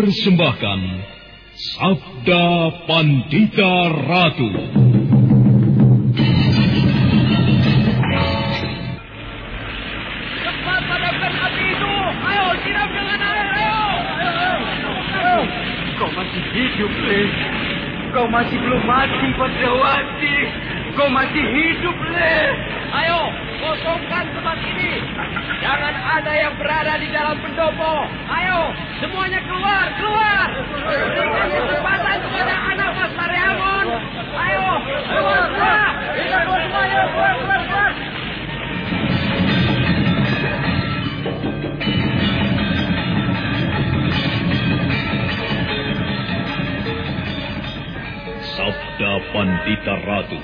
Mempersembahkan Sabda Pandita Ratu. Cepat padamkan api itu. Ayo, siram dengan air. Ayo. Ayo. Kau masih hidup, Le. Kau masih belum mati, Padrawati. Kau masih hidup, Le. Ayo, kosongkan tempat ini. Jangan ada yang berada di dalam pendopo. Ayo, semuanya keluar, keluar. Berikan kesempatan kepada anak Mas Mariamon. Ayo, keluar, keluar. Kita keluar semuanya, keluar, keluar, keluar. Sabda Pandita Ratu,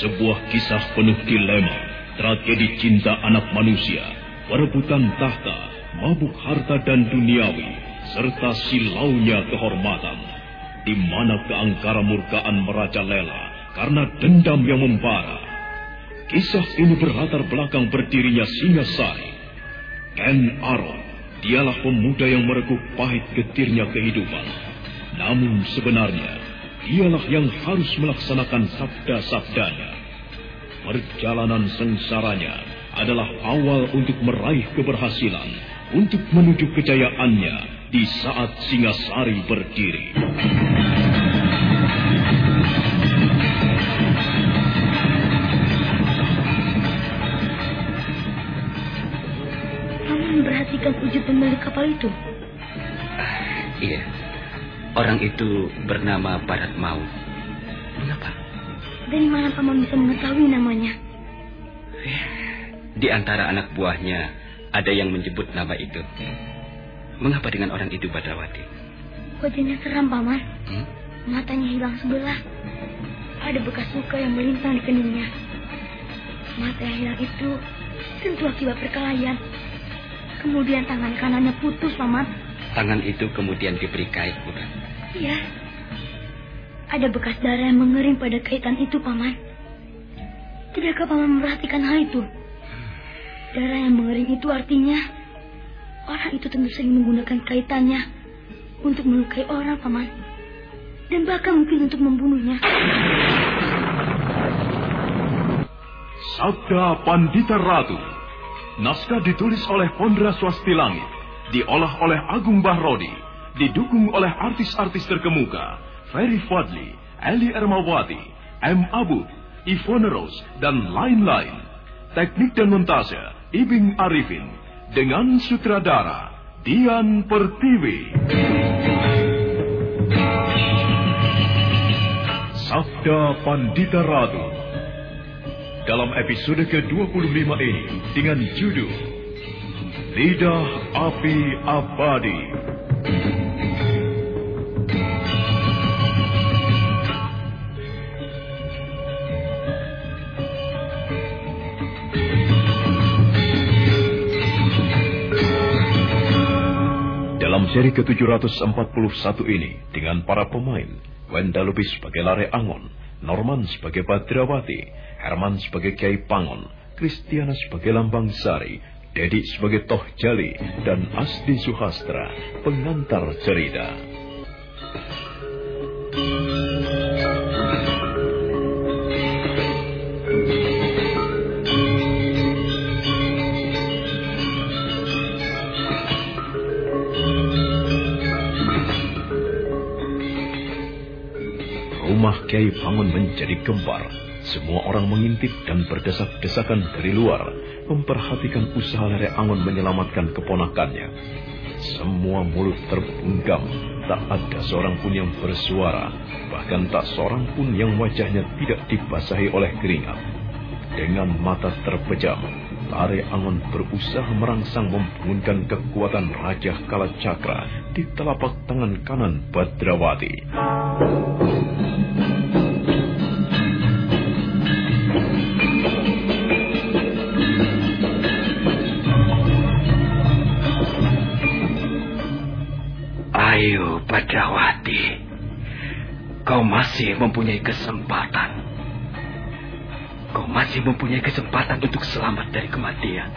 sebuah kisah penuh dilema, tragedi cinta anak manusia, perebutan tahta, mabuk harta dan duniawi, serta silaunya kehormatan, di mana keangkara murkaan merajalela karena dendam yang membara. Kisah ini berlatar belakang berdirinya Singasari. Ken Aron, dialah pemuda yang mereguk pahit getirnya kehidupan. Namun sebenarnya, dialah yang harus melaksanakan sabda-sabdanya. Perjalanan sengsaranya adalah awal untuk meraih keberhasilan, untuk menuju kejayaannya di saat Singasari berdiri. Kamu memperhatikan wujud pemilik kapal itu? Iya. Orang itu bernama Barat Maut. Mengapa? Dari mana paman bisa mengetahui namanya? Di antara anak buahnya ada yang menyebut nama itu. Mengapa dengan orang itu, Badrawati? Wajahnya seram, paman. Hmm? Matanya hilang sebelah. Ada bekas luka yang melintang di keningnya. Mata yang hilang itu tentu akibat perkelahian. Kemudian tangan kanannya putus, paman. Tangan itu kemudian diberi kait, bukan? Iya. Ada bekas darah yang mengering pada kaitan itu, paman. Tidakkah paman memperhatikan hal itu? Darah yang mengering itu artinya orang itu tentu sering menggunakan kaitannya untuk melukai orang, paman. Dan bahkan mungkin untuk membunuhnya. Sabda Pandita Ratu. Naskah ditulis oleh Pondra Swasti Langit, diolah oleh Agung Bahrodi, didukung oleh artis-artis terkemuka, Ferry Fadli, Eli Ermawati, M. Abud, Ivone Rose, dan lain-lain. Teknik dan montase, Ibing Arifin, dengan sutradara, Dian Pertiwi. Sabda Pandita Ratu dalam episode ke-25 ini dengan judul Lidah Api Abadi. Dalam seri ke-741 ini dengan para pemain Wenda Lubis sebagai Lare Angon, Norman sebagai Badrawati, Herman sebagai Kiai Pangon, Kristiana sebagai Lambang Sari, Dedi sebagai Toh Jali, dan Asdi Suhastra, pengantar cerita. Rumah menjadi gempar. Semua orang mengintip dan berdesak-desakan dari luar, memperhatikan usaha Lere Angon menyelamatkan keponakannya. Semua mulut terbunggam, tak ada seorang pun yang bersuara, bahkan tak seorang pun yang wajahnya tidak dibasahi oleh keringat. Dengan mata terpejam, Lare Angon berusaha merangsang membangunkan kekuatan Raja Kalacakra di telapak tangan kanan Badrawati. Masih mempunyai kesempatan. Kau masih mempunyai kesempatan untuk selamat dari kematian.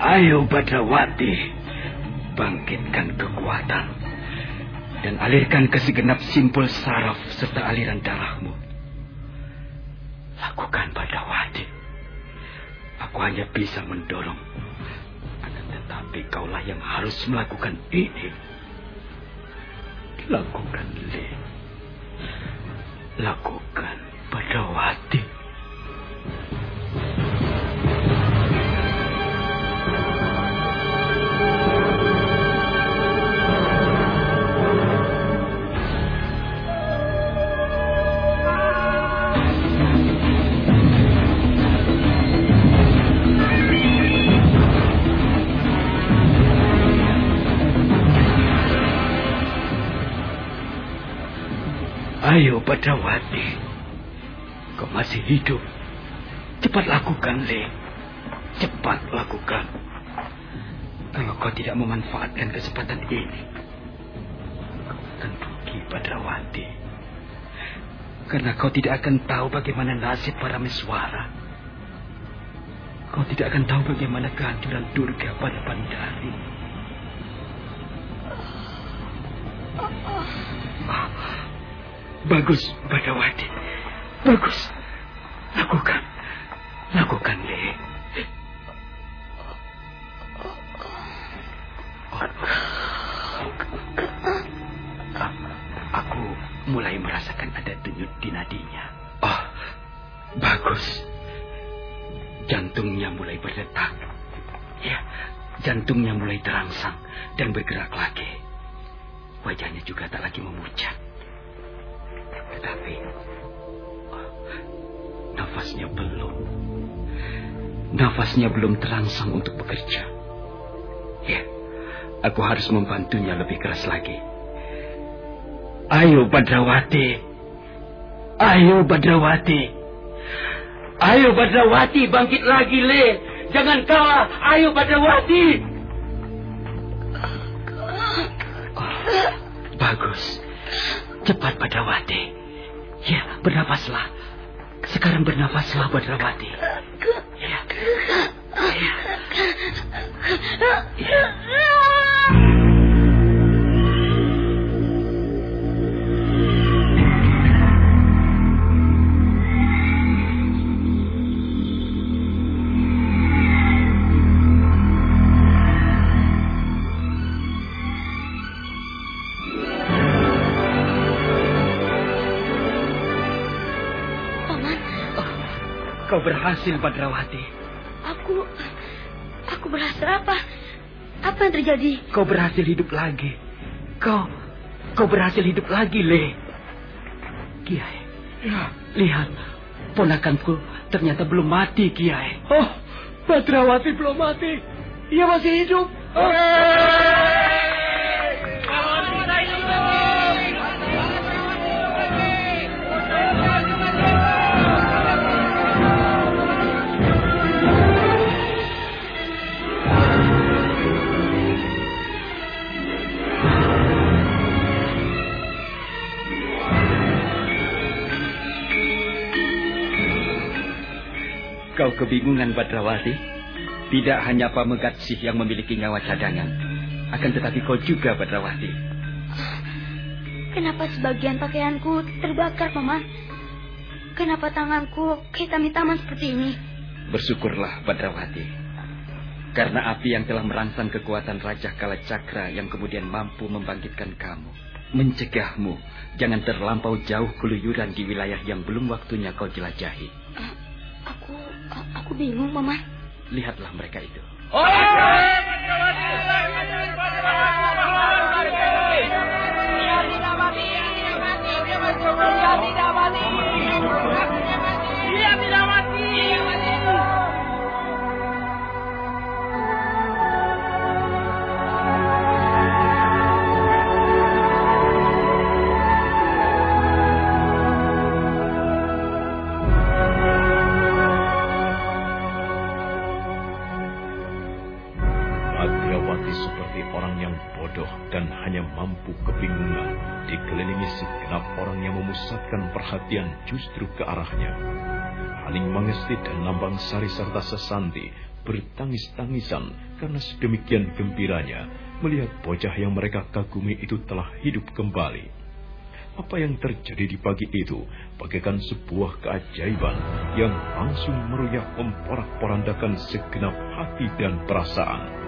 Ayo, Badrawati. bangkitkan kekuatan dan alirkan ke segenap simpul saraf serta aliran darahmu. Lakukan pada wadi. Aku hanya bisa mendorong. Tetapi kaulah yang harus melakukan ini. Lakukan, Le. Lakukan pada wadi. Badawati. Kau masih hidup. Cepat lakukan, Le. Cepat lakukan. Kalau kau tidak memanfaatkan kesempatan ini, kau akan rugi Badawati. Karena kau tidak akan tahu bagaimana nasib para meswara. Kau tidak akan tahu bagaimana kehancuran Durga pada Pandari. Bagus, Badawati. Bagus. Lakukan. Lakukan, Le. Aku mulai merasakan ada denyut di nadinya. Oh, bagus. Jantungnya mulai berdetak. Ya, jantungnya mulai terangsang dan bergerak lagi. Wajahnya juga tak lagi memucat. Tetapi oh, nafasnya belum. Nafasnya belum terangsang untuk bekerja. Ya, aku harus membantunya lebih keras lagi. Ayo Badrawati. Ayo Badrawati. Ayo Badrawati bangkit lagi Le. Jangan kalah. Ayo Badrawati. Oh, bagus. Cepat Badrawati. Ya, bernafaslah. Sekarang bernafaslah Badrawati. Ya. Ya. Ya. Paman, Kau berhasil Badrawati. aku... Aku berhasil apa? Apa yang terjadi? Kau berhasil hidup lagi. Kau, kau berhasil hidup lagi, Le. Kiai, Ya. lihat. Ponakanku ternyata belum mati, Kiai. Oh, Badrawati belum mati. Ia masih hidup. Oh. Kau kebingungan, Badrawati. Tidak hanya Pamegatsih yang memiliki nyawa cadangan. Akan tetapi kau juga, Badrawati. Kenapa sebagian pakaianku terbakar, Paman? Kenapa tanganku kehitam-hitaman seperti ini? Bersyukurlah, Badrawati. Karena api yang telah merangsang kekuatan Raja Kalacakra yang kemudian mampu membangkitkan kamu. Mencegahmu jangan terlampau jauh keluyuran di wilayah yang belum waktunya kau jelajahi. Aku... Aku bingung, Paman. Lihatlah mereka itu. Badrawati hanya mampu kebingungan dikelilingi segenap orang yang memusatkan perhatian justru ke arahnya. Haning Mangesti dan Nambang Sari serta Sesanti bertangis-tangisan karena sedemikian gembiranya melihat bocah yang mereka kagumi itu telah hidup kembali. Apa yang terjadi di pagi itu bagaikan sebuah keajaiban yang langsung meruyak memporak-porandakan segenap hati dan perasaan.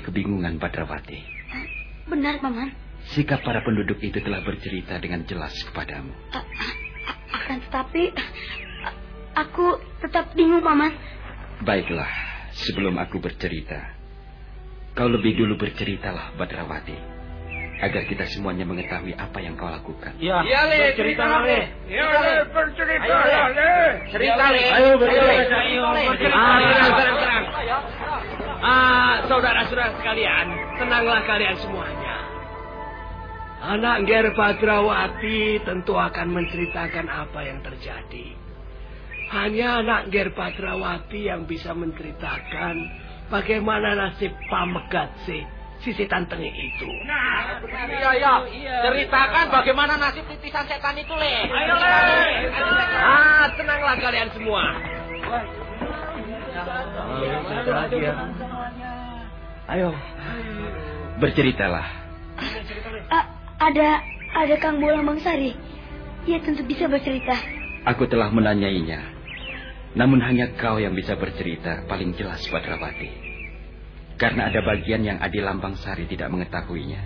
Kebingungan, Padrawati. Benar, Paman. Sikap para penduduk itu telah bercerita dengan jelas kepadamu. A akan tetapi, aku tetap bingung, Paman. Baiklah, sebelum aku bercerita, kau lebih dulu berceritalah, Badrawati. Agar kita semuanya mengetahui apa yang kau lakukan. Ya, iya, Le. Cerita, Le. Ya, Le. Bercerita, Le. Cerita, Le. Ayo, bercerita. Ayo, bercerita. Ah, saudara-saudara sekalian, tenanglah kalian semuanya. Anak Ger Padrawati tentu akan menceritakan apa yang terjadi. Hanya anak Ger Padrawati yang bisa menceritakan bagaimana nasib Pamegat si sisi tantengnya itu. Nah, iya, iya. Ceritakan bagaimana nasib titisan setan itu, Le. Ayo, Le. Ah, tenanglah kalian semua. Ayo, berceritalah. A ada ada Kang Bola Mangsari. Ia tentu bisa bercerita. Aku telah menanyainya. Namun hanya kau yang bisa bercerita paling jelas Badrawati. Karena ada bagian yang Adi Lambang Sari tidak mengetahuinya.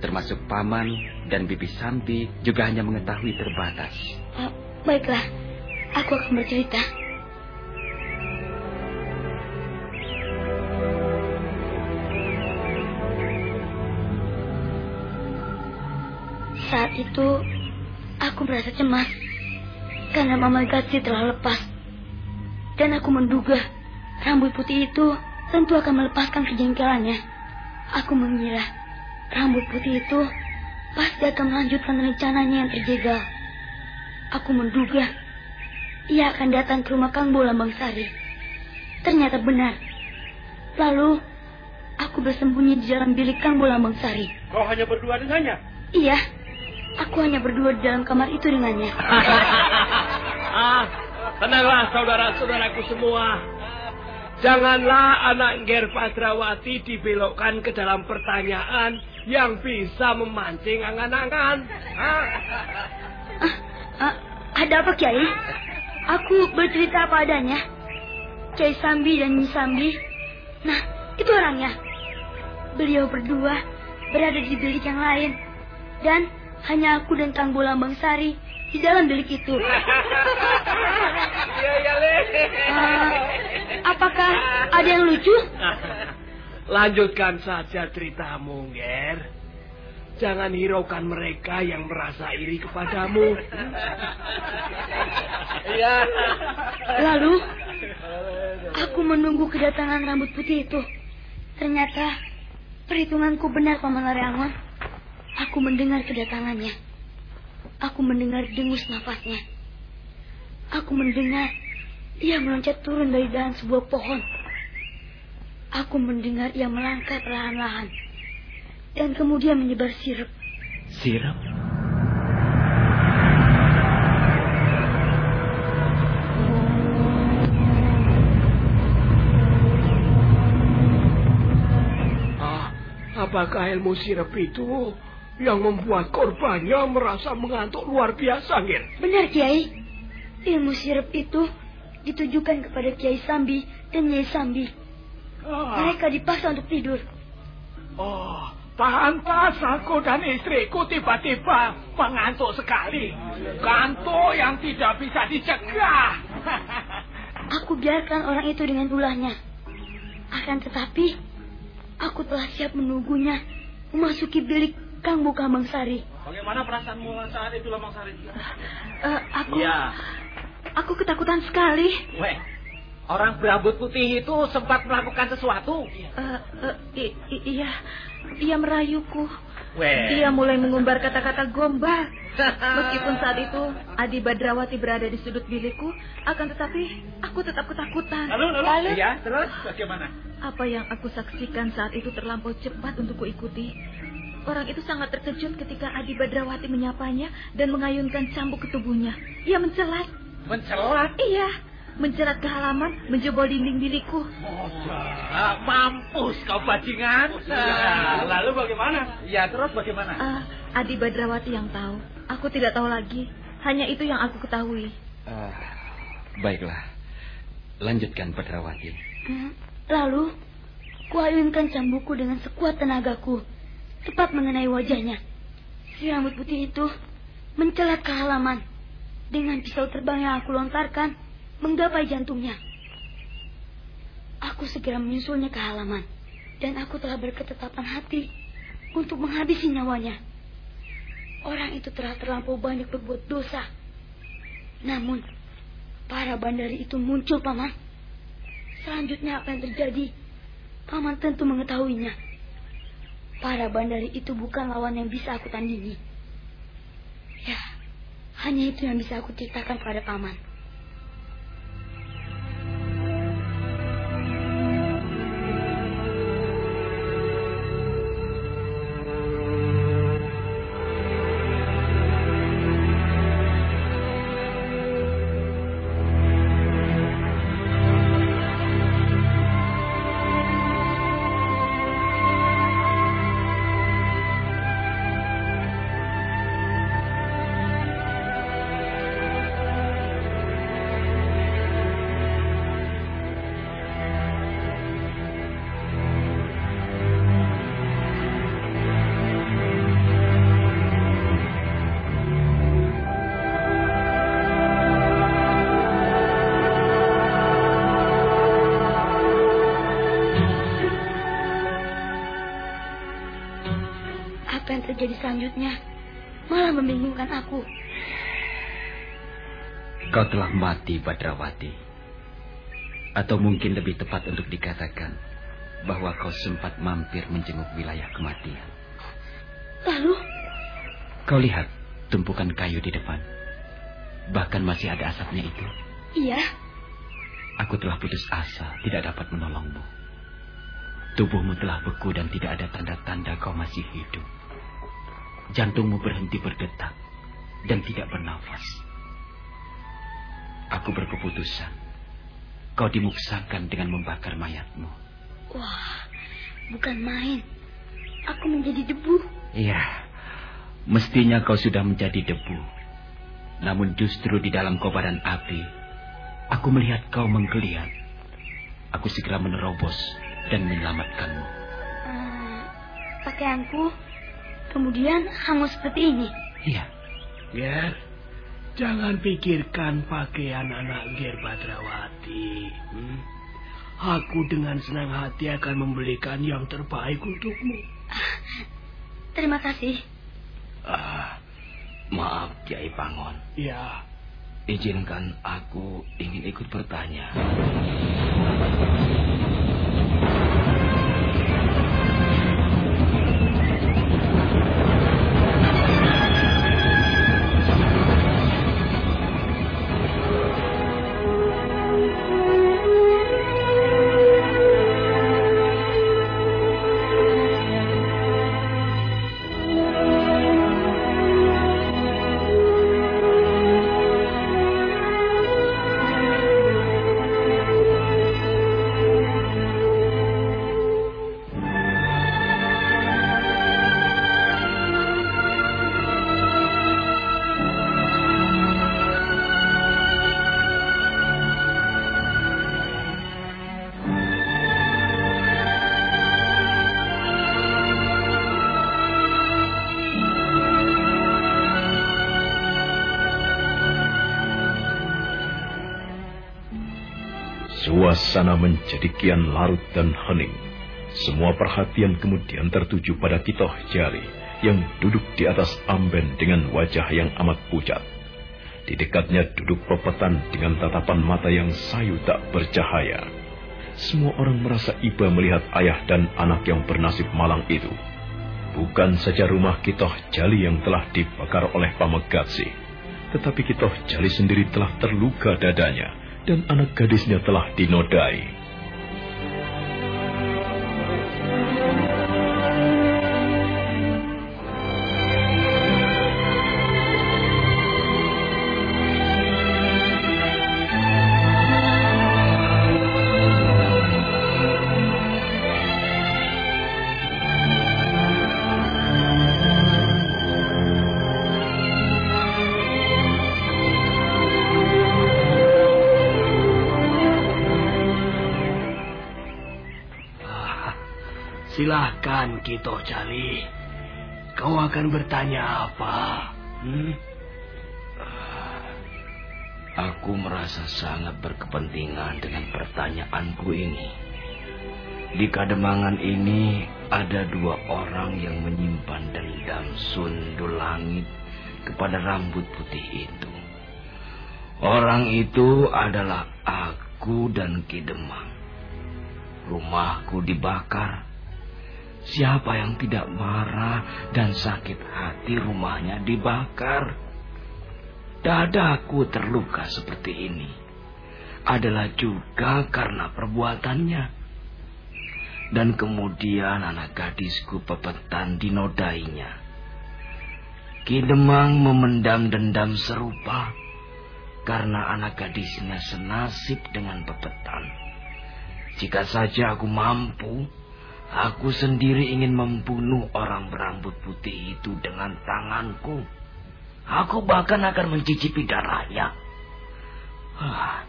Termasuk Paman dan Bibi Sambi juga hanya mengetahui terbatas. Baiklah, aku akan bercerita. Saat itu, aku merasa cemas karena Mama Gatsi telah lepas. Dan aku menduga rambut putih itu tentu akan melepaskan kejengkelannya. Aku mengira rambut putih itu pasti akan melanjutkan rencananya yang terjegal. Aku menduga ia akan datang ke rumah Kang Bola Bangsari. Ternyata benar. Lalu aku bersembunyi di dalam bilik Kang Bola Bangsari. Kau hanya berdua dengannya? Iya. Aku hanya berdua di dalam kamar itu dengannya. ah, tenanglah saudara-saudaraku semua. Janganlah anak Ger Padrawati dibelokkan ke dalam pertanyaan yang bisa memancing angan-angan. Ah, ah, ada apa Kiai? Aku bercerita apa adanya. Kiai Sambi dan Nyi Sambi. Nah, itu orangnya. Beliau berdua berada di bilik yang lain. Dan hanya aku dan Kang Bolambang Sari di dalam bilik itu. Iya, iya, Le. Uh, apakah ada yang lucu? Lanjutkan saja ceritamu, Ger. Jangan hiraukan mereka yang merasa iri kepadamu. Iya. Lalu, aku menunggu kedatangan rambut putih itu. Ternyata, perhitunganku benar, Paman Lareangon. Aku mendengar kedatangannya. Aku mendengar dengus nafasnya. Aku mendengar ia meloncat turun dari dalam sebuah pohon. Aku mendengar ia melangkah perlahan-lahan. Dan kemudian menyebar sirup. Sirup? Ah, apakah ilmu sirup itu yang membuat korbannya merasa mengantuk luar biasa, Ngir. Benar, Kiai. Ilmu sirip itu ditujukan kepada Kiai Sambi dan Nyai Sambi. Ah. Mereka dipaksa untuk tidur. Oh, pantas aku dan istriku tiba-tiba mengantuk sekali. Kantuk yang tidak bisa dicegah. aku biarkan orang itu dengan ulahnya. Akan tetapi, aku telah siap menunggunya memasuki bilik Kang Buka Sari. Bagaimana perasaanmu saat itu, Sari? Uh, aku... Ya. Aku ketakutan sekali. Weh, Orang berambut putih itu sempat melakukan sesuatu. Uh, uh, iya, ia merayuku. Weh. Dia mulai mengumbar kata-kata gombal. Meskipun saat itu Adi Badrawati berada di sudut bilikku, akan tetapi aku tetap ketakutan. Lalu, lalu, lalu ya, terus bagaimana? Apa yang aku saksikan saat itu terlampau cepat untuk kuikuti. Orang itu sangat terkejut ketika Adi Badrawati menyapanya dan mengayunkan cambuk ke tubuhnya. Ia mencelat. Mencelat? Iya, mencerat ke halaman, menjebol dinding bilikku. Oh, ah, mampus kau bajingan. Ya, lalu bagaimana? Ya, terus bagaimana? Uh, Adi Badrawati yang tahu. Aku tidak tahu lagi. Hanya itu yang aku ketahui. Uh, baiklah. Lanjutkan Badrawati. Hmm, lalu, kuayunkan cambukku dengan sekuat tenagaku. Tepat mengenai wajahnya. Si rambut putih itu mencelat ke halaman. Dengan pisau terbang yang aku lontarkan, menggapai jantungnya. Aku segera menyusulnya ke halaman. Dan aku telah berketetapan hati untuk menghabisi nyawanya. Orang itu telah terlampau banyak berbuat dosa. Namun, para bandari itu muncul, Paman. Selanjutnya apa yang terjadi? Paman tentu mengetahuinya. Para bandari itu bukan lawan yang bisa aku tandingi. Ya, hanya itu yang bisa aku ceritakan pada paman. Terjadi selanjutnya malah membingungkan aku. Kau telah mati, Badrawati. Atau mungkin lebih tepat untuk dikatakan bahwa kau sempat mampir menjenguk wilayah kematian. Lalu? Kau lihat tumpukan kayu di depan. Bahkan masih ada asapnya itu. Iya. Aku telah putus asa, tidak dapat menolongmu. Tubuhmu telah beku dan tidak ada tanda-tanda kau masih hidup. Jantungmu berhenti berdetak dan tidak bernafas. Aku berkeputusan. Kau dimuksakan dengan membakar mayatmu. Wah, bukan main. Aku menjadi debu. Iya, mestinya kau sudah menjadi debu. Namun justru di dalam kobaran api, aku melihat kau menggeliat. Aku segera menerobos dan menyelamatkanmu. Uh, pakaianku kemudian hangus seperti ini. Iya. Ger, jangan pikirkan pakaian anak Ger Badrawati. Hmm? Aku dengan senang hati akan membelikan yang terbaik untukmu. Terima kasih. Ah, maaf Kiai Pangon. Ya. Izinkan aku ingin ikut bertanya. Menjadi kian larut dan hening. Semua perhatian kemudian tertuju pada Kitoh Jari yang duduk di atas amben dengan wajah yang amat pucat. Di dekatnya duduk pepetan dengan tatapan mata yang sayu tak bercahaya. Semua orang merasa iba melihat ayah dan anak yang bernasib malang itu. Bukan saja rumah Kitoh Jali yang telah dibakar oleh Pamegatsi, tetapi Kitoh Jali sendiri telah terluka dadanya dan anak gadisnya telah dinodai. Silahkan, Kito Jali. Kau akan bertanya apa? Hmm? Aku merasa sangat berkepentingan dengan pertanyaanku ini. Di kademangan ini ada dua orang yang menyimpan dendam sundul langit kepada rambut putih itu. Orang itu adalah aku dan Kidemang. Rumahku dibakar. Siapa yang tidak marah dan sakit hati rumahnya dibakar? Dadaku terluka seperti ini adalah juga karena perbuatannya. Dan kemudian anak gadisku pepetan dinodainya. Kidemang memendam dendam serupa karena anak gadisnya senasib dengan pepetan. Jika saja aku mampu, aku sendiri ingin membunuh orang berambut putih itu dengan tanganku. Aku bahkan akan mencicipi darahnya. Ah,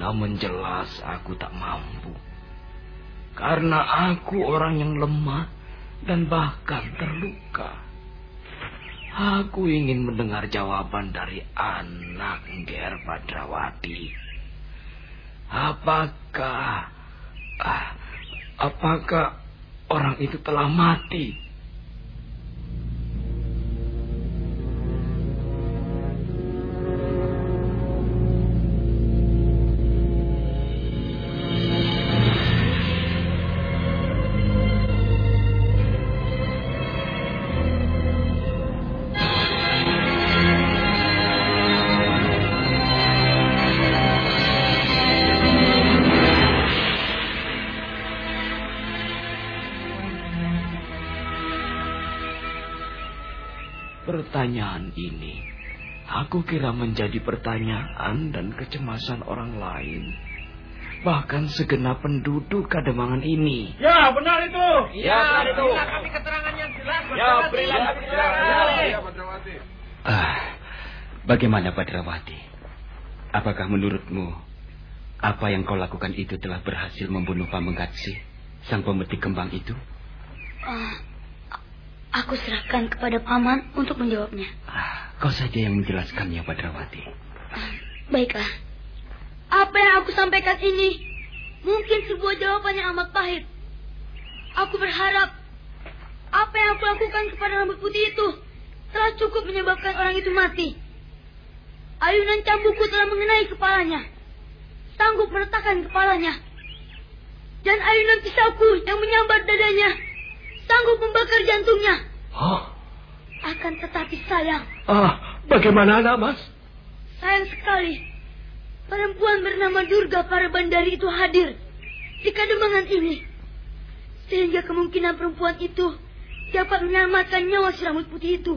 namun jelas aku tak mampu. Karena aku orang yang lemah dan bahkan terluka. Aku ingin mendengar jawaban dari anak Ger Padrawati. Apakah ah, apakah orang itu telah mati? Pertanyaan ini aku kira menjadi pertanyaan dan kecemasan orang lain. Bahkan segenap penduduk kademangan ini. Ya, benar itu. Ya, benar itu. Berilah kami keterangan yang jelas. Ya, berilah kami keterangan. Ya, Ah, bagaimana Badrawati? Apakah menurutmu apa yang kau lakukan itu telah berhasil membunuh Pamenggatsi, sang pemetik kembang itu? Ah, aku serahkan kepada paman untuk menjawabnya. Ah, kau saja yang menjelaskannya, Badrawati. Ah, baiklah. Apa yang aku sampaikan ini mungkin sebuah jawaban yang amat pahit. Aku berharap apa yang aku lakukan kepada rambut putih itu telah cukup menyebabkan orang itu mati. Ayunan cambukku telah mengenai kepalanya. Sanggup meretakkan kepalanya. Dan ayunan pisauku yang menyambar dadanya sanggup membakar jantungnya. Oh, Akan tetapi sayang, ah, bagaimana anak mas? sayang sekali. Perempuan bernama Durga para bandari itu hadir di kademangan ini. Sehingga kemungkinan perempuan itu dapat menyelamatkan nyawa si rambut putih itu.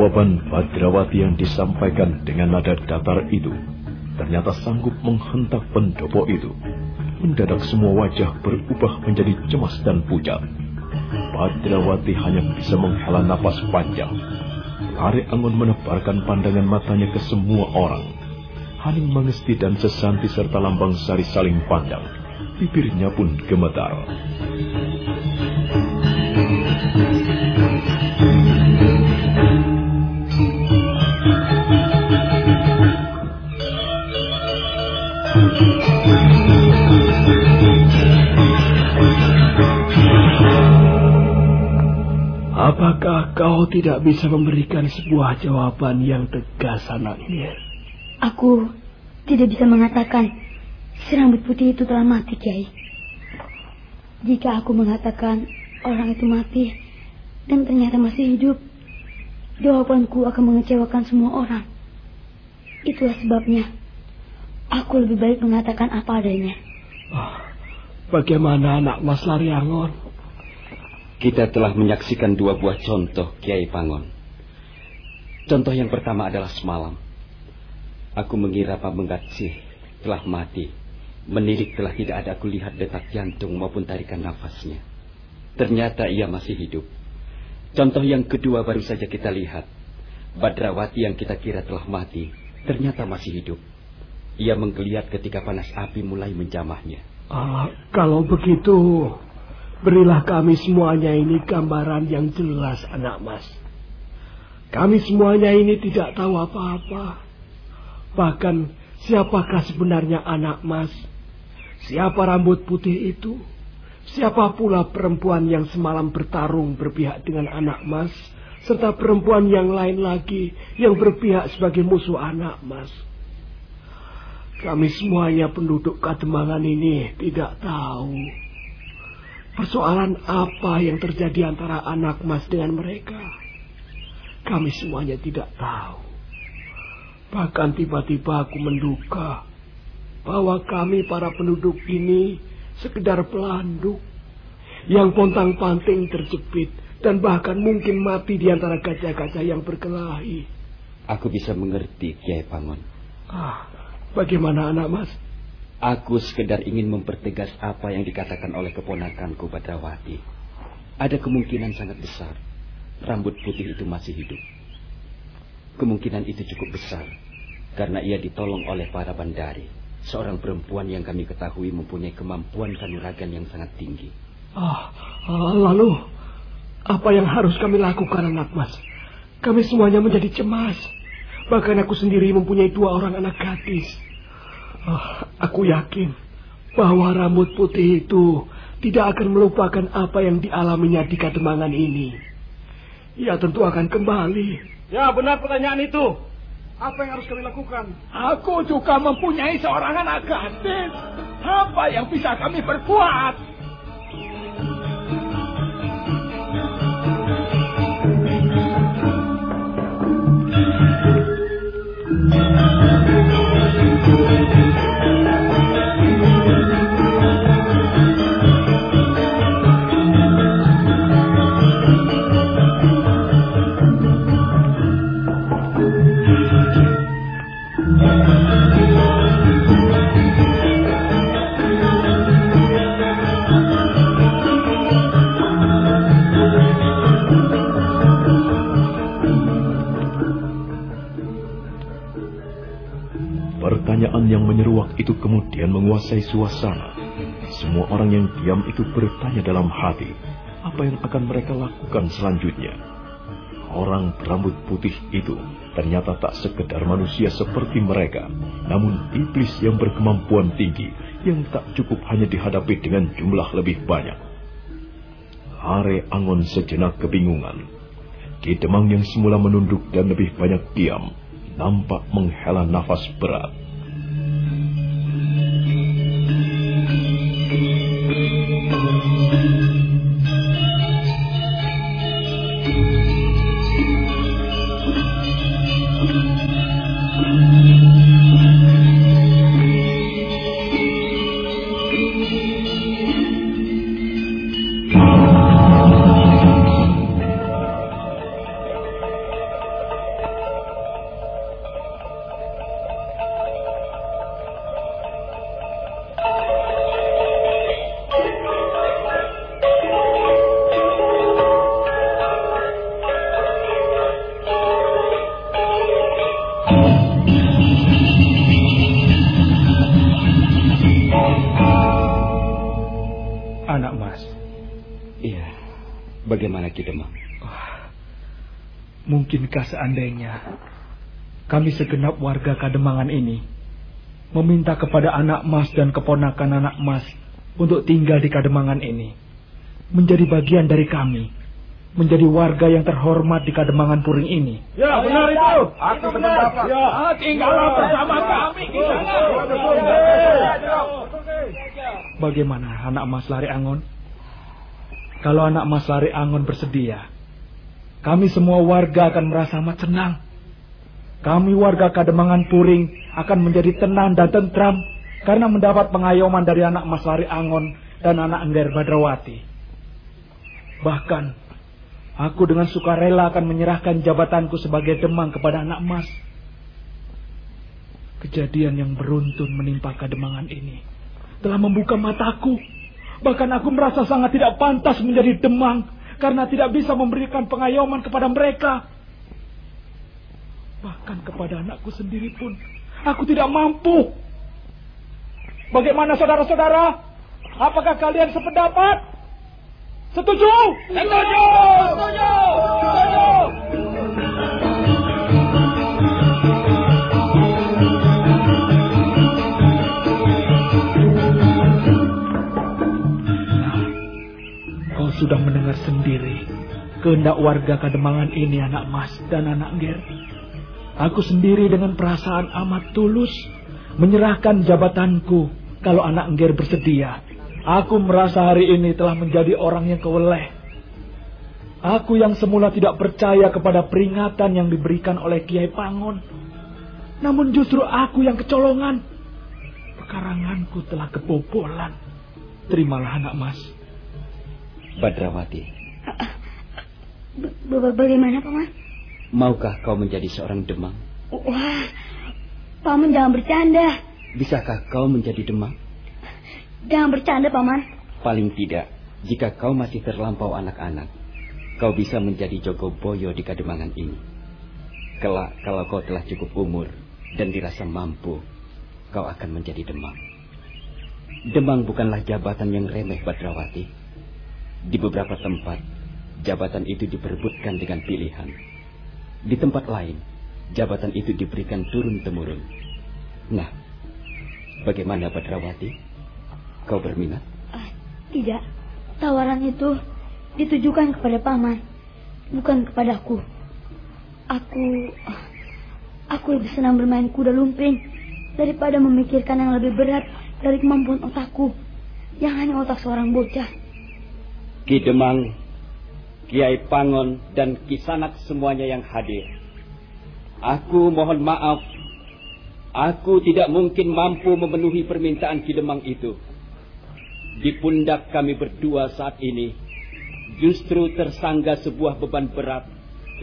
Jawaban Badrawati yang disampaikan dengan nada datar itu ternyata sanggup menghentak pendopo itu. Mendadak semua wajah berubah menjadi cemas dan pucat. Badrawati hanya bisa menghela napas panjang. Lari Angon menebarkan pandangan matanya ke semua orang. Haning Mangesti dan Sesanti serta Lambang Sari saling pandang. Bibirnya pun gemetar. Kau tidak bisa memberikan sebuah jawaban yang tegas, anaknya. Aku tidak bisa mengatakan si rambut putih itu telah mati, Kiai. Jika aku mengatakan orang itu mati dan ternyata masih hidup, jawabanku akan mengecewakan semua orang. Itulah sebabnya aku lebih baik mengatakan apa adanya. Oh, bagaimana anak Mas Lariangon? Kita telah menyaksikan dua buah contoh Kiai Pangon. Contoh yang pertama adalah semalam. Aku mengira Pak Menggatsih telah mati. Menirik telah tidak ada aku lihat detak jantung maupun tarikan nafasnya. Ternyata ia masih hidup. Contoh yang kedua baru saja kita lihat. Badrawati yang kita kira telah mati, ternyata masih hidup. Ia menggeliat ketika panas api mulai menjamahnya. Ah, kalau begitu, berilah kami semuanya ini gambaran yang jelas, anak mas. Kami semuanya ini tidak tahu apa-apa. Bahkan siapakah sebenarnya anak mas? Siapa rambut putih itu? Siapa pula perempuan yang semalam bertarung berpihak dengan anak mas? Serta perempuan yang lain lagi yang berpihak sebagai musuh anak mas. Kami semuanya penduduk Kademangan ini tidak tahu. Persoalan apa yang terjadi antara anak mas dengan mereka. Kami semuanya tidak tahu. Bahkan tiba-tiba aku menduga bahwa kami para penduduk ini sekedar pelanduk yang pontang-panting terjepit dan bahkan mungkin mati di antara gajah-gajah yang berkelahi. Aku bisa mengerti, Kiai Pangon. Ah, bagaimana anak mas? Aku sekedar ingin mempertegas apa yang dikatakan oleh keponakanku Badrawati. Ada kemungkinan sangat besar rambut putih itu masih hidup. Kemungkinan itu cukup besar karena ia ditolong oleh para bandari, seorang perempuan yang kami ketahui mempunyai kemampuan kanuragan yang sangat tinggi. Ah, lalu apa yang harus kami lakukan anak mas? Kami semuanya menjadi cemas. Bahkan aku sendiri mempunyai dua orang anak gadis. Ah, aku yakin bahwa rambut putih itu tidak akan melupakan apa yang dialaminya di Kademangan ini. Ia tentu akan kembali Ya benar pertanyaan itu. Apa yang harus kami lakukan? Aku juga mempunyai seorang anak gadis. Apa yang bisa kami perbuat? Itu kemudian menguasai suasana. Semua orang yang diam itu bertanya dalam hati, apa yang akan mereka lakukan selanjutnya. Orang berambut putih itu ternyata tak sekedar manusia seperti mereka, namun iblis yang berkemampuan tinggi yang tak cukup hanya dihadapi dengan jumlah lebih banyak. Hare Angon sejenak kebingungan. Ki Demang yang semula menunduk dan lebih banyak diam, nampak menghela nafas berat. Mungkinkah seandainya kami segenap warga Kademangan ini meminta kepada anak mas dan keponakan anak mas untuk tinggal di Kademangan ini menjadi bagian dari kami menjadi warga yang terhormat di Kademangan Puring ini. Ya, benar itu. Aku sependapat. Ya, tinggallah bersama kami di sana. Bagaimana anak Mas Lari Angon? Kalau anak Mas Lari Angon bersedia, kami semua warga akan merasa amat senang. Kami warga Kademangan Puring akan menjadi tenang dan tentram karena mendapat pengayoman dari anak Mas Lari Angon dan anak Engger Badrawati. Bahkan, aku dengan sukarela akan menyerahkan jabatanku sebagai demang kepada anak Mas. Kejadian yang beruntun menimpa kademangan ini telah membuka mataku. Bahkan aku merasa sangat tidak pantas menjadi demang karena tidak bisa memberikan pengayoman kepada mereka. Bahkan kepada anakku sendiri pun aku tidak mampu. Bagaimana saudara-saudara? Apakah kalian sependapat? Setuju? Setuju! Setuju! Setuju! Sudah mendengar sendiri kehendak warga Kademangan ini anak Mas dan anak Ger. Aku sendiri dengan perasaan amat tulus menyerahkan jabatanku kalau anak Ger bersedia. Aku merasa hari ini telah menjadi orang yang keweleh. Aku yang semula tidak percaya kepada peringatan yang diberikan oleh Kiai Pangon. Namun justru aku yang kecolongan. Pekaranganku telah kebobolan. Terimalah anak mas. Badrawati, B- Bagaimana, Paman? maukah kau menjadi seorang demang? Wah, Paman jangan bercanda. Bisakah kau menjadi demang? Jangan bercanda, Paman. Paling tidak, jika kau masih terlampau anak-anak, kau bisa menjadi Jogo Boyo di kademangan ini. Kelak kalau kau telah cukup umur dan dirasa mampu, kau akan menjadi demang. Demang bukanlah jabatan yang remeh, Badrawati. Di beberapa tempat, jabatan itu diperebutkan dengan pilihan. Di tempat lain, jabatan itu diberikan turun-temurun. Nah, bagaimana Badrawati? Kau berminat? Ah, tidak. Tawaran itu ditujukan kepada Paman, bukan kepadaku. Aku aku lebih senang bermain kuda lumping daripada memikirkan yang lebih berat dari kemampuan otakku yang hanya otak seorang bocah. Ki Demang, Kiai Pangon, dan Kisanak semuanya yang hadir. Aku mohon maaf, aku tidak mungkin mampu memenuhi permintaan Ki Demang itu. Di pundak kami berdua saat ini, justru tersangga sebuah beban berat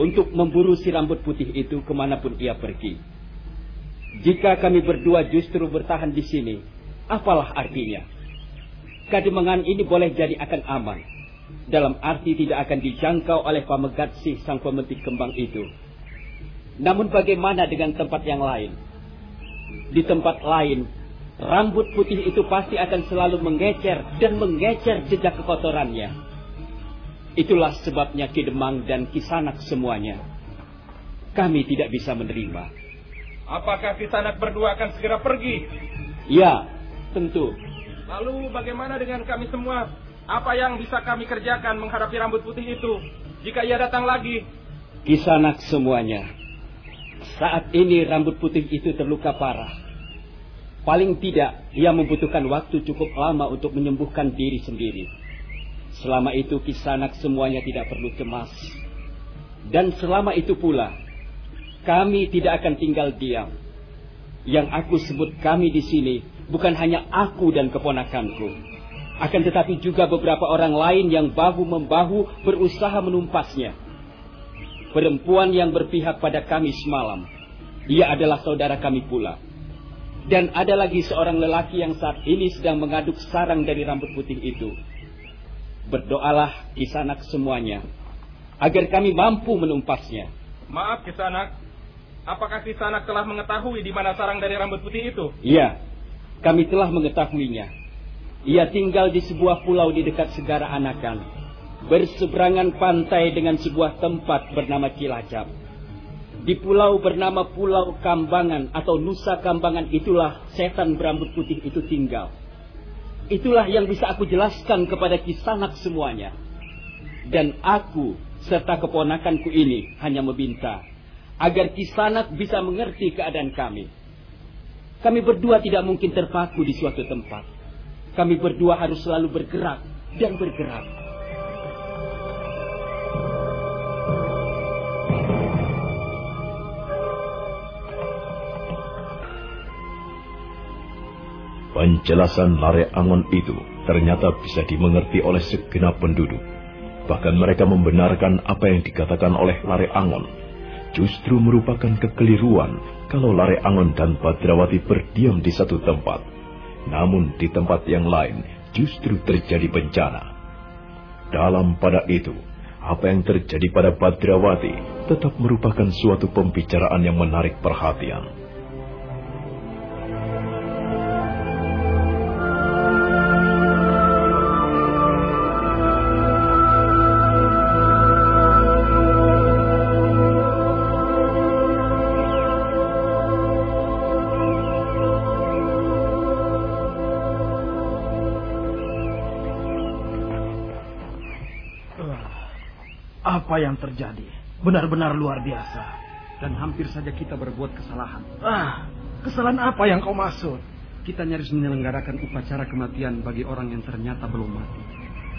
untuk memburu si rambut putih itu ke mana pun ia pergi. Jika kami berdua justru bertahan di sini, apalah artinya? Kademangan ini boleh jadi akan aman dalam arti tidak akan dijangkau oleh Pamegatsi sang pemetik kembang itu. Namun bagaimana dengan tempat yang lain? Di tempat lain, rambut putih itu pasti akan selalu mengecer dan mengecer jejak kekotorannya. Itulah sebabnya Kidemang dan Kisanak semuanya. Kami tidak bisa menerima. Apakah Kisanak berdua akan segera pergi? Ya, tentu. Lalu bagaimana dengan kami semua? Apa yang bisa kami kerjakan menghadapi rambut putih itu jika ia datang lagi? Kisanak semuanya. Saat ini rambut putih itu terluka parah. Paling tidak, ia membutuhkan waktu cukup lama untuk menyembuhkan diri sendiri. Selama itu Kisanak semuanya tidak perlu cemas. Dan selama itu pula, kami tidak akan tinggal diam. Yang aku sebut kami di sini bukan hanya aku dan keponakanku. Akan tetapi juga beberapa orang lain yang bahu-membahu berusaha menumpasnya. Perempuan yang berpihak pada kami semalam. Ia adalah saudara kami pula. Dan ada lagi seorang lelaki yang saat ini sedang mengaduk sarang dari rambut putih itu. Berdoalah kisanak semuanya. Agar kami mampu menumpasnya. Maaf Kisanak, apakah Kisanak telah mengetahui di mana sarang dari rambut putih itu? Iya, kami telah mengetahuinya. Ia tinggal di sebuah pulau di dekat Segara Anakan. Berseberangan pantai dengan sebuah tempat bernama Cilacap. Di pulau bernama Pulau Kambangan atau Nusa Kambangan itulah setan berambut putih itu tinggal. Itulah yang bisa aku jelaskan kepada kisanak semuanya. Dan aku serta keponakanku ini hanya meminta agar Kisanak bisa mengerti keadaan kami. Kami berdua tidak mungkin terpaku di suatu tempat. Kami berdua harus selalu bergerak dan bergerak. Penjelasan Lare Angon itu ternyata bisa dimengerti oleh segenap penduduk. Bahkan mereka membenarkan apa yang dikatakan oleh Lare Angon. Justru merupakan kekeliruan kalau Lare Angon dan Badrawati berdiam di satu tempat. Namun di tempat yang lain justru terjadi bencana. Dalam pada itu, apa yang terjadi pada Badrawati tetap merupakan suatu pembicaraan yang menarik perhatian. Yang terjadi benar-benar luar biasa. Dan hampir saja kita berbuat kesalahan. Ah, kesalahan apa yang kau maksud? Kita nyaris menyelenggarakan upacara kematian bagi orang yang ternyata belum mati.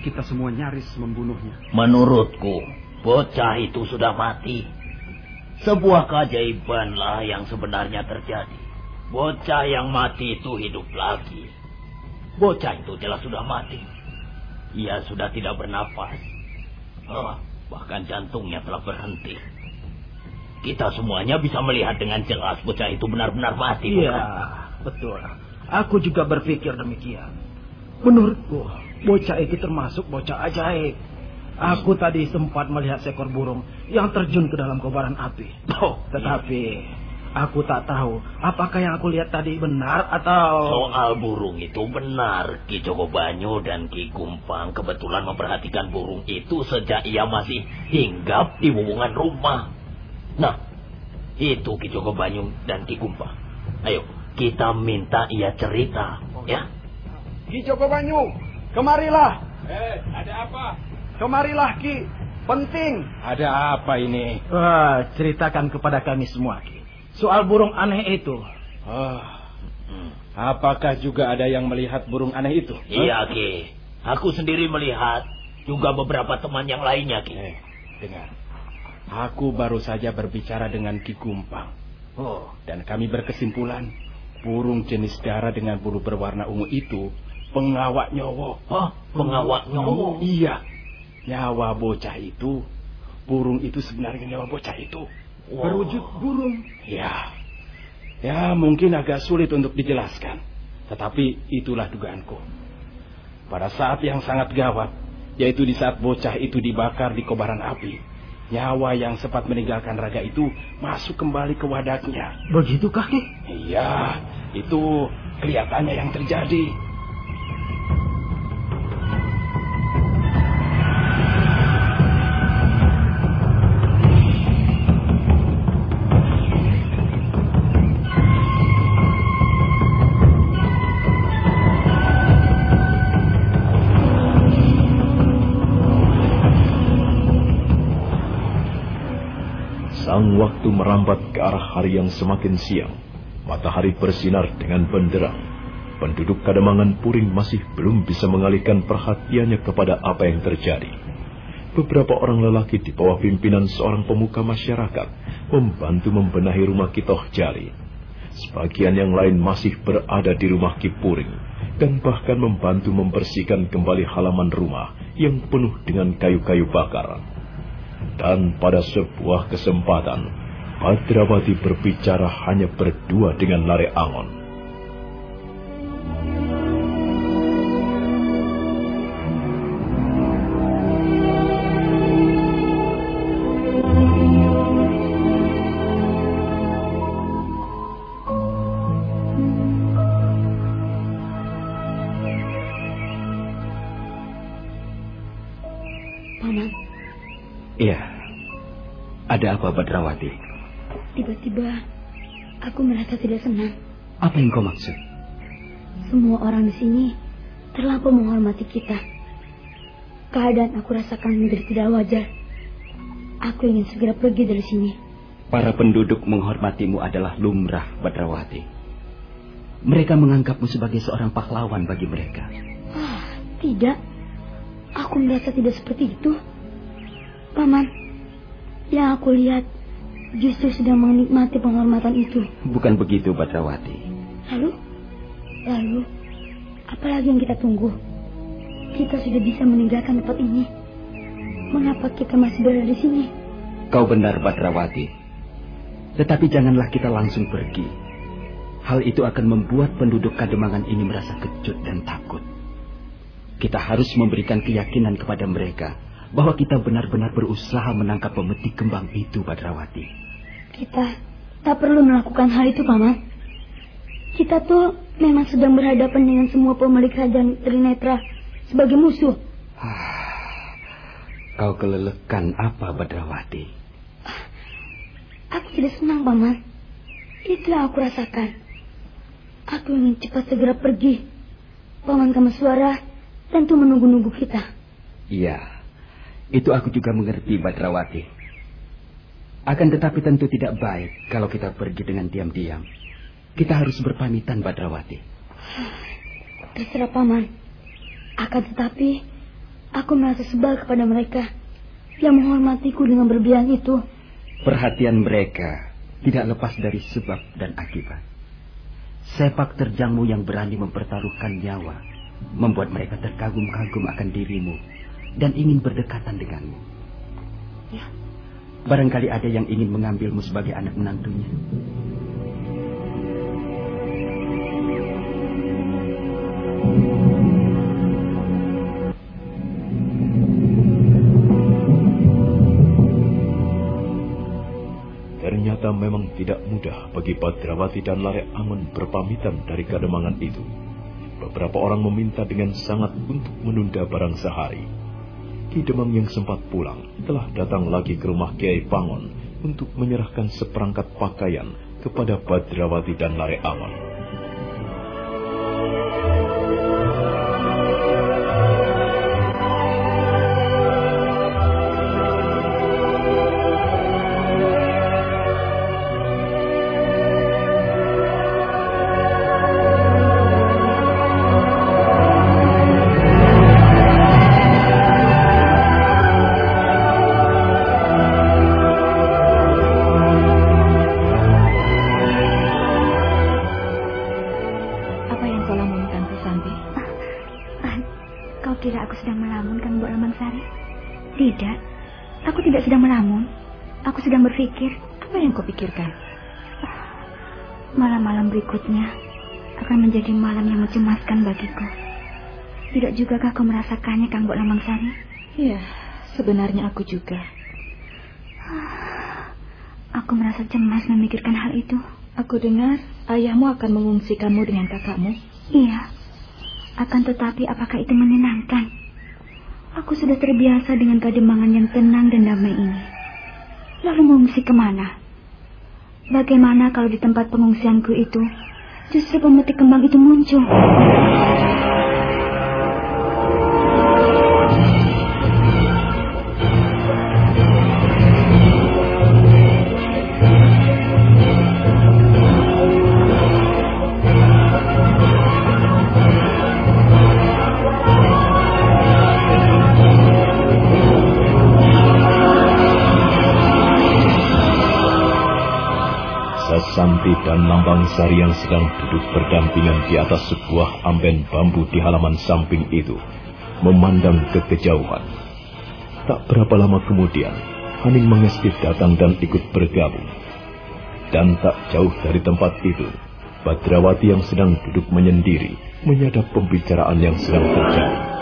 Kita semua nyaris membunuhnya. Menurutku, bocah itu sudah mati. Sebuah keajaibanlah yang sebenarnya terjadi. Bocah yang mati itu hidup lagi. Bocah itu jelas sudah mati. Ia sudah tidak bernapas. Oh, Bahkan jantungnya telah berhenti. Kita semuanya bisa melihat dengan jelas bocah itu benar-benar mati. Iya, betul. Aku juga berpikir demikian. Menurutku, bocah itu termasuk bocah ajaib. Aku tadi sempat melihat seekor burung yang terjun ke dalam kobaran api. Oh, tetapi Aku tak tahu apakah yang aku lihat tadi benar atau... Soal burung itu benar. Ki Joko Banyu dan Ki Gumpang kebetulan memperhatikan burung itu sejak ia masih hinggap di hubungan rumah. Nah, itu Ki Joko Banyu dan Ki Gumpang. Ayo, kita minta ia cerita, ya. Ki Joko Banyu, kemarilah. Eh, ada apa? Kemarilah Ki, penting. Ada apa ini? Wah, ceritakan kepada kami semua Ki soal burung aneh itu. Oh, apakah juga ada yang melihat burung aneh itu? Iya, Ki. Aku sendiri melihat. Juga beberapa teman yang lainnya, Ki. Eh, dengar. Aku baru saja berbicara dengan Ki Gumpang. Oh. Dan kami berkesimpulan, burung jenis darah dengan bulu berwarna ungu itu pengawak nyowo. Oh, pengawak nyowo? Iya. Nyawa bocah itu, burung itu sebenarnya nyawa bocah itu. Wow. Berwujud burung. Ya. Ya, mungkin agak sulit untuk dijelaskan. Tetapi itulah dugaanku. Pada saat yang sangat gawat, yaitu di saat bocah itu dibakar di kobaran api, nyawa yang sempat meninggalkan raga itu masuk kembali ke wadahnya. Begitu kaki? Iya, itu kelihatannya yang terjadi. Merambat ke arah hari yang semakin siang. Matahari bersinar dengan benderang. Penduduk Kademangan Puring masih belum bisa mengalihkan perhatiannya kepada apa yang terjadi. Beberapa orang lelaki di bawah pimpinan seorang pemuka masyarakat membantu membenahi rumah Kitoh Jali. Sebagian yang lain masih berada di rumah Kipuring dan bahkan membantu membersihkan kembali halaman rumah yang penuh dengan kayu-kayu bakar. Dan pada sebuah kesempatan, Badrawati berbicara hanya berdua dengan Lare Angon. Ada apa, Badrawati? Tiba-tiba aku merasa tidak senang. Apa yang kau maksud? Semua orang di sini terlalu menghormati kita. Keadaan aku rasakan menjadi tidak wajar. Aku ingin segera pergi dari sini. Para penduduk menghormatimu adalah lumrah, Badrawati. Mereka menganggapmu sebagai seorang pahlawan bagi mereka. Ah, tidak. Aku merasa tidak seperti itu. Paman, yang aku lihat justru sedang menikmati penghormatan itu. Bukan begitu, Badrawati. Lalu? Lalu, apalagi yang kita tunggu? Kita sudah bisa meninggalkan tempat ini. Mengapa kita masih berada di sini? Kau benar, Badrawati. Tetapi janganlah kita langsung pergi. Hal itu akan membuat penduduk Kademangan ini merasa kejut dan takut. Kita harus memberikan keyakinan kepada mereka bahwa kita benar-benar berusaha menangkap pemetik kembang itu, Badrawati. Kita tak perlu melakukan hal itu, Paman. Kita tuh memang sedang berhadapan dengan semua pemilik kerajaan Trinetra sebagai musuh. Kau kelelekan apa, Badrawati? Aku tidak senang, Paman. Itulah aku rasakan. Aku ingin cepat segera pergi. Paman suara tentu menunggu-nunggu kita. Iya, itu aku juga mengerti, Badrawati. Akan tetapi tentu tidak baik kalau kita pergi dengan diam-diam. Kita harus berpamitan, Badrawati. Terserah Paman. Akan tetapi, aku merasa sebal kepada mereka yang menghormatiku dengan berbiang itu. Perhatian mereka tidak lepas dari sebab dan akibat. Sepak terjangmu yang berani mempertaruhkan nyawa membuat mereka terkagum-kagum akan dirimu dan ingin berdekatan denganmu. Ya. Barangkali ada yang ingin mengambilmu sebagai anak menantunya. Ternyata memang tidak mudah bagi Badrawati dan Lare Angon berpamitan dari kademangan itu. Beberapa orang meminta dengan sangat untuk menunda barang sehari. Ki Demang yang sempat pulang telah datang lagi ke rumah Kiai Pangon untuk menyerahkan seperangkat pakaian kepada Badrawati dan Lare Amon. Sebenarnya aku juga. Aku merasa cemas memikirkan hal itu. Aku dengar ayahmu akan mengungsi kamu dengan kakakmu. Iya. Akan tetapi apakah itu menyenangkan? Aku sudah terbiasa dengan kademangan yang tenang dan damai ini. Lalu mengungsi ke mana? Bagaimana kalau di tempat pengungsianku itu justru pemetik kembang itu muncul? Dan Lambang Sari yang sedang duduk berdampingan di atas sebuah amben bambu di halaman samping itu, memandang ke kejauhan. Tak berapa lama kemudian, Haning Mangesti datang dan ikut bergabung. Dan tak jauh dari tempat itu, Badrawati yang sedang duduk menyendiri menyadap pembicaraan yang sedang terjadi.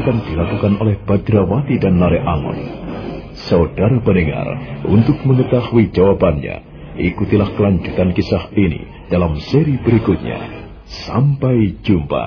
akan dilakukan oleh Badrawati dan Nare Angon. Saudara pendengar, untuk mengetahui jawabannya, ikutilah kelanjutan kisah ini dalam seri berikutnya. Sampai jumpa.